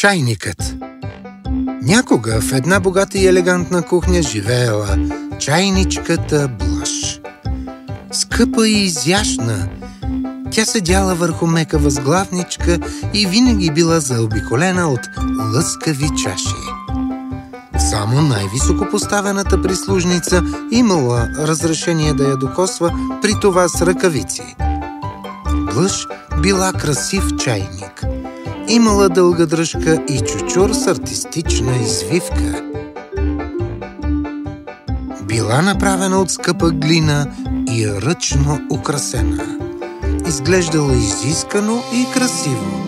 Чайникът Някога в една богата и елегантна кухня живеела чайничката Блъш. Скъпа и изящна, тя седяла върху мека възглавничка и винаги била заобиколена от лъскави чаши. Само най-високопоставената прислужница имала разрешение да я докосва, при това с ръкавици. Блъш била красив чайник. Имала дълга дръжка и чучур с артистична извивка. Била направена от скъпа глина и ръчно украсена. Изглеждала изискано и красиво.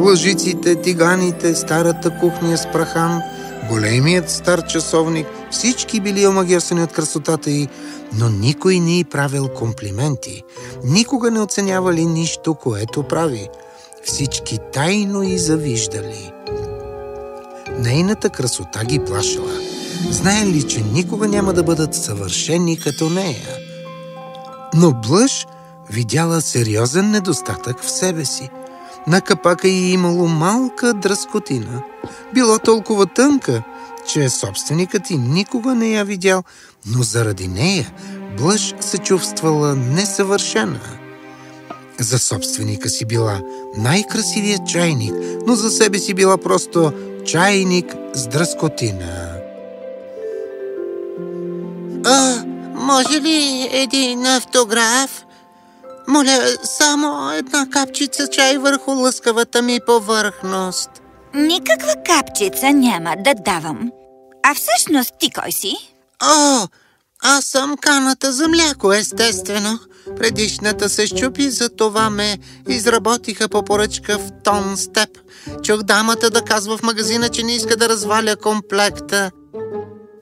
Лъжиците, тиганите, старата кухня с прахан, големият стар часовник, всички били омагьосани от красотата й, но никой не й правил комплименти. Никога не оценявали нищо, което прави. Всички тайно и завиждали. Нейната красота ги плашила. Знаели, че никога няма да бъдат съвършени като нея. Но Блъж видяла сериозен недостатък в себе си. На капака й имало малка дръскотина. Била толкова тънка, че собственикът и никога не я видял, но заради нея Блъж се чувствала несъвършена. За собственика си била най-красивият чайник, но за себе си била просто чайник с дръскотина. А, може ли един автограф? Моля, само една капчица чай върху лъскавата ми повърхност. Никаква капчица няма да давам. А всъщност ти кой си? О, аз съм каната за мляко, естествено. Предишната се щупи, за това ме изработиха по поръчка в тон с теб. Чух дамата да казва в магазина, че не иска да разваля комплекта.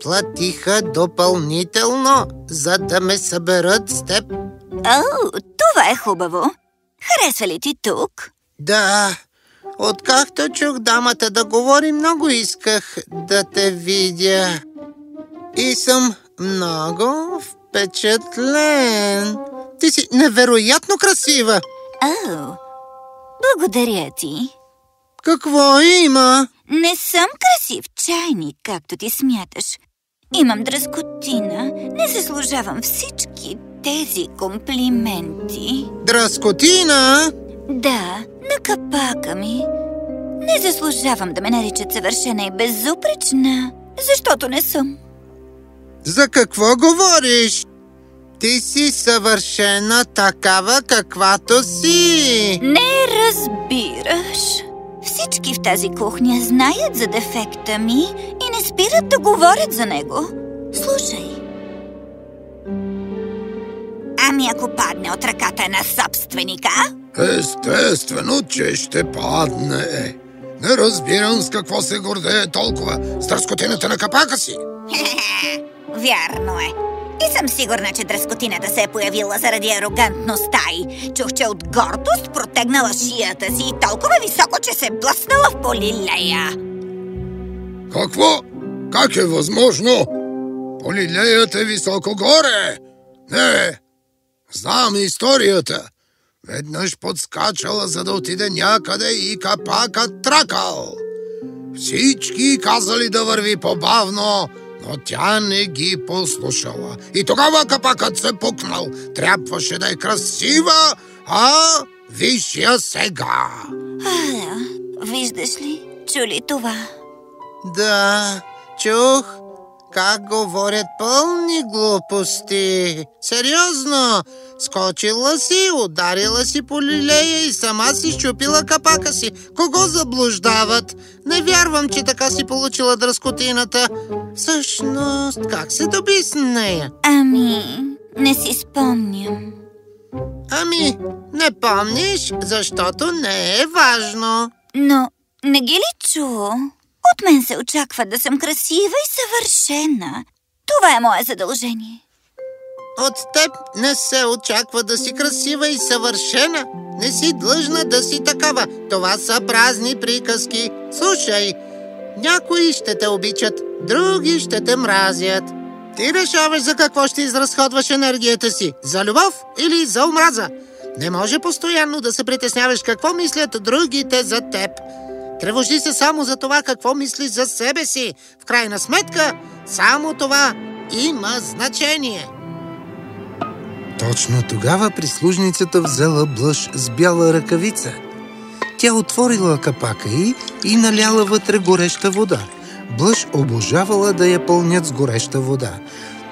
Платиха допълнително, за да ме съберат с теб. О, това е хубаво. Харесва ли ти тук? Да, откакто чух дамата да говори, много исках да те видя. И съм много впечатлен. Ти си невероятно красива. О, благодаря ти. Какво има? Не съм красив чайник, както ти смяташ. Имам дръскотина. Не заслужавам всички тези комплименти. Дръскотина? Да, на капака ми. Не заслужавам да ме наричат съвършена и безупречна, защото не съм. За какво говориш? Ти си съвършена такава, каквато си. Не разбираш. Всички в тази кухня знаят за дефекта ми и не спират да говорят за него. Слушай. Ами ако падне от ръката на собственика? Естествено, че ще падне. Не разбирам с какво се гордее толкова с дръскотината на капака си. Вярно е. Съм сигурна, че дръскотината се е появила заради арогантността й. Чух, че от гордост протегнала шията си и толкова високо, че се блъснала в полилея. Какво? Как е възможно? Полилеят е високо горе. Не, знам историята. Веднъж подскачала, за да отиде някъде и капакът тракал. Всички казали да върви по-бавно, но тя не ги послушала. И тогава капакът се пукнал. Трябваше да е красива, а виж я сега. А, виждаш ли? Чули това? Да, чух как говорят пълни глупости. Сериозно, скочила си, ударила си по лилея и сама си щупила капака си. Кого заблуждават? Не вярвам, че така си получила дръскотината. Всъщност, как се доби с нея? Ами, не си спомням. Ами, не помниш, защото не е важно. Но не ги ли чу? От мен се очаква да съм красива и съвършена. Това е мое задължение. От теб не се очаква да си красива и съвършена. Не си длъжна да си такава. Това са празни приказки. Слушай, някои ще те обичат, други ще те мразят. Ти решаваш за какво ще изразходваш енергията си. За любов или за омраза. Не може постоянно да се притесняваш какво мислят другите за теб. Тревожи се само за това какво мислиш за себе си. В крайна сметка, само това има значение. Точно тогава прислужницата взела блъж с бяла ръкавица. Тя отворила капака й и наляла вътре гореща вода. Блъж обожавала да я пълнят с гореща вода.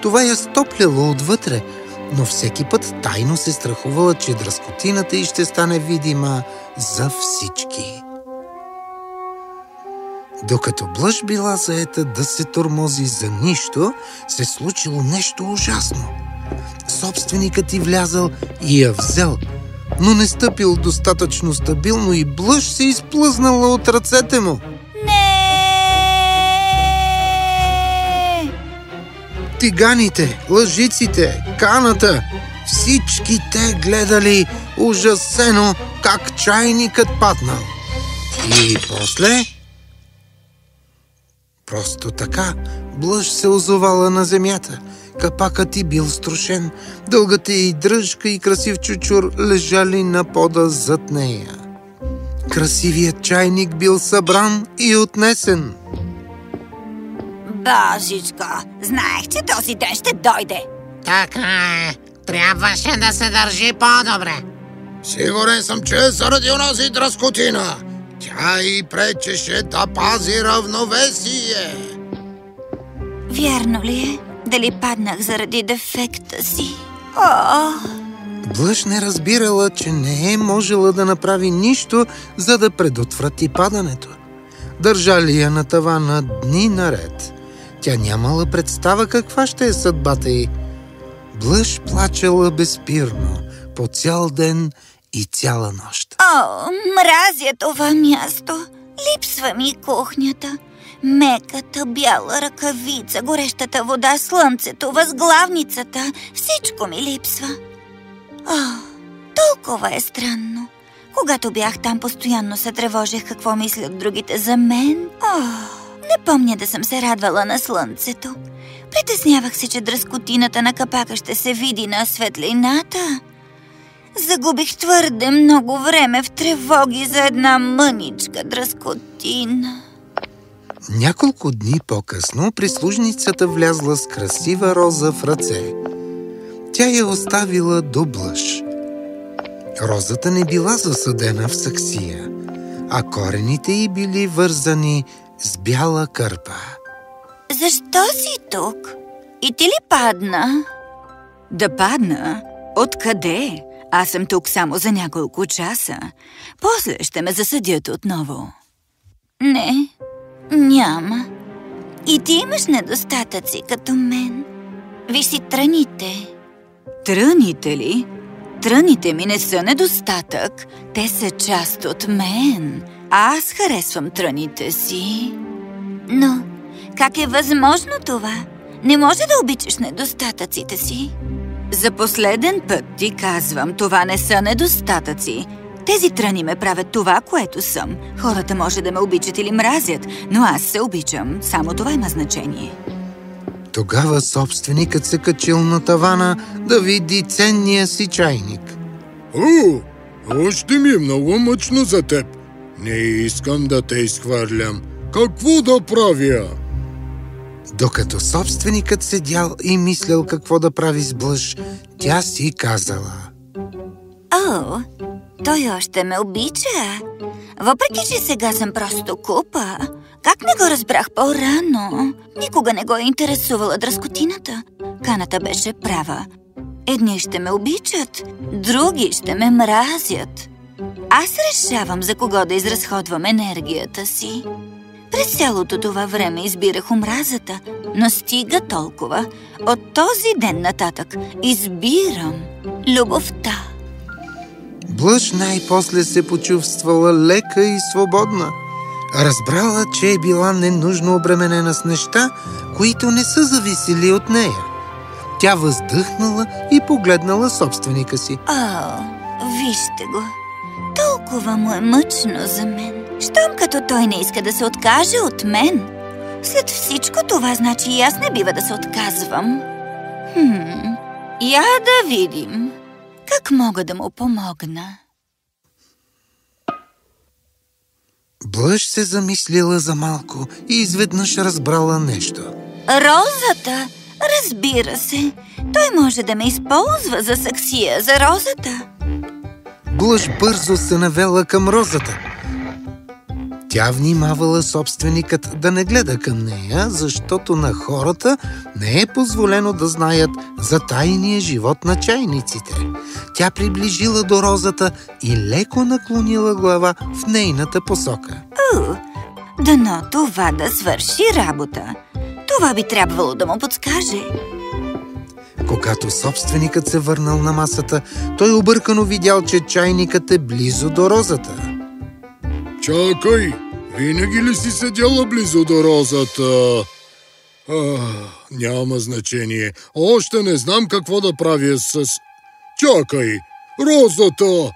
Това я стопляло отвътре, но всеки път тайно се страхувала, че дръскотината й ще стане видима за всички. Докато Блъж била заета да се тормози за нищо, се случило нещо ужасно. Собственикът й влязал и я взел, но не стъпил достатъчно стабилно и Блъж се изплъзнала от ръцете му. Не! Тиганите, лъжиците, каната, всички те гледали ужасено как чайникът паднал. И после... Просто така Блъж се озовала на земята. Капакът ти бил струшен, дългата и дръжка и красив чучур лежали на пода зад нея. Красивият чайник бил събран и отнесен. Божичко, знаех, че този ден ще дойде. Така е. Трябваше да се държи по-добре. Сигурен съм, че е заради онази дръскотина. Тя и пречеше да пази равновесие. Вярно ли е? Дали паднах заради дефекта си? О, Блъж не разбирала, че не е можела да направи нищо, за да предотврати падането. Държали я на тавана дни наред. Тя нямала представа каква ще е съдбата й. Блъж плачела безпирно, по цял ден и цяла нощ. О, мразя това място. Липсва ми кухнята. Меката бяла ръкавица, горещата вода, слънцето, възглавницата. Всичко ми липсва. О, толкова е странно. Когато бях там, постоянно се тревожих какво мислят другите за мен. О, не помня да съм се радвала на слънцето. Притеснявах се, че дръскотината на капака ще се види на светлината. Загубих твърде много време в тревоги за една мъничка дръскотина. Няколко дни по-късно прислужницата влязла с красива роза в ръце. Тя я оставила до блъж. Розата не била засадена в саксия, а корените й били вързани с бяла кърпа. Защо си тук? И ти ли падна? Да падна? Откъде? Аз съм тук само за няколко часа. После ще ме засъдят отново. Не, няма. И ти имаш недостатъци като мен. Виж си тръните. Тръните ли? Тръните ми не са недостатък. Те са част от мен. Аз харесвам тръните си. Но как е възможно това? Не може да обичаш недостатъците си. За последен път ти казвам, това не са недостатъци. Тези тръни ме правят това, което съм. Хората може да ме обичат или мразят, но аз се обичам. Само това има значение. Тогава собственикът се качил на тавана да види ценния си чайник. О, още ми е много мъчно за теб. Не искам да те изхвърлям. Какво да правя? Докато собственикът седял и мислял какво да прави с блъж, тя си казала. О, той още ме обича. Въпреки, че сега съм просто купа. Как не го разбрах по-рано? Никога не го е интересувала дръскотината. Каната беше права. Едни ще ме обичат, други ще ме мразят. Аз решавам за кого да изразходвам енергията си. През цялото това време избирах омразата, но стига толкова. От този ден нататък избирам любовта. Блъж най-после се почувствала лека и свободна. Разбрала, че е била ненужно обременена с неща, които не са зависели от нея. Тя въздъхнала и погледнала собственика си. О, вижте го. Толкова му е мъчно за мен. Щом като той не иска да се откаже от мен. След всичко това, значи и аз не бива да се отказвам. Хм, я да видим. Как мога да му помогна? Блъж се замислила за малко и изведнъж разбрала нещо. Розата? Разбира се. Той може да ме използва за саксия за розата. Блъж бързо се навела към розата. Тя внимавала собственикът да не гледа към нея, защото на хората не е позволено да знаят за тайния живот на чайниците. Тя приближила до розата и леко наклонила глава в нейната посока. У, дано това да свърши работа. Това би трябвало да му подскаже. Когато собственикът се върнал на масата, той объркано видял, че чайникът е близо до розата. Чакай, винаги ли си седяла близо до розата? А, няма значение. Още не знам какво да правя с... Чакай, розата!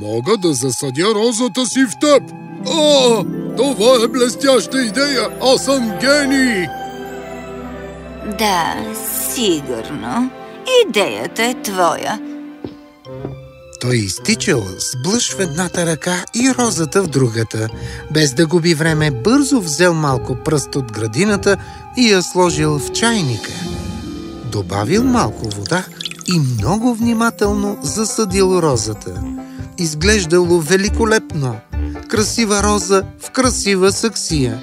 Мога да засадя розата си в теб. А, това е блестяща идея. Аз съм гений. Да, сигурно. Идеята е твоя. Той изтичал с блъж в едната ръка и розата в другата. Без да губи време, бързо взел малко пръст от градината и я сложил в чайника. Добавил малко вода и много внимателно засадил розата. Изглеждало великолепно. Красива роза в красива саксия.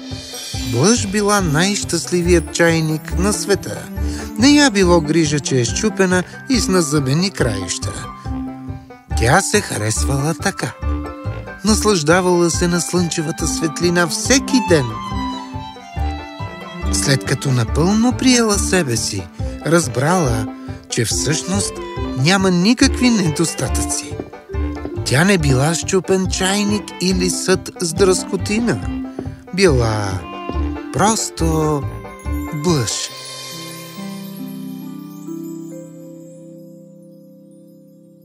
Блъж била най-щастливият чайник на света. Не я било грижа, че е щупена и с назъбени краища. Тя се харесвала така. Наслаждавала се на слънчевата светлина всеки ден. След като напълно приела себе си, разбрала, че всъщност няма никакви недостатъци. Тя не била щупен чайник или съд с дръскотина. Била просто блъж.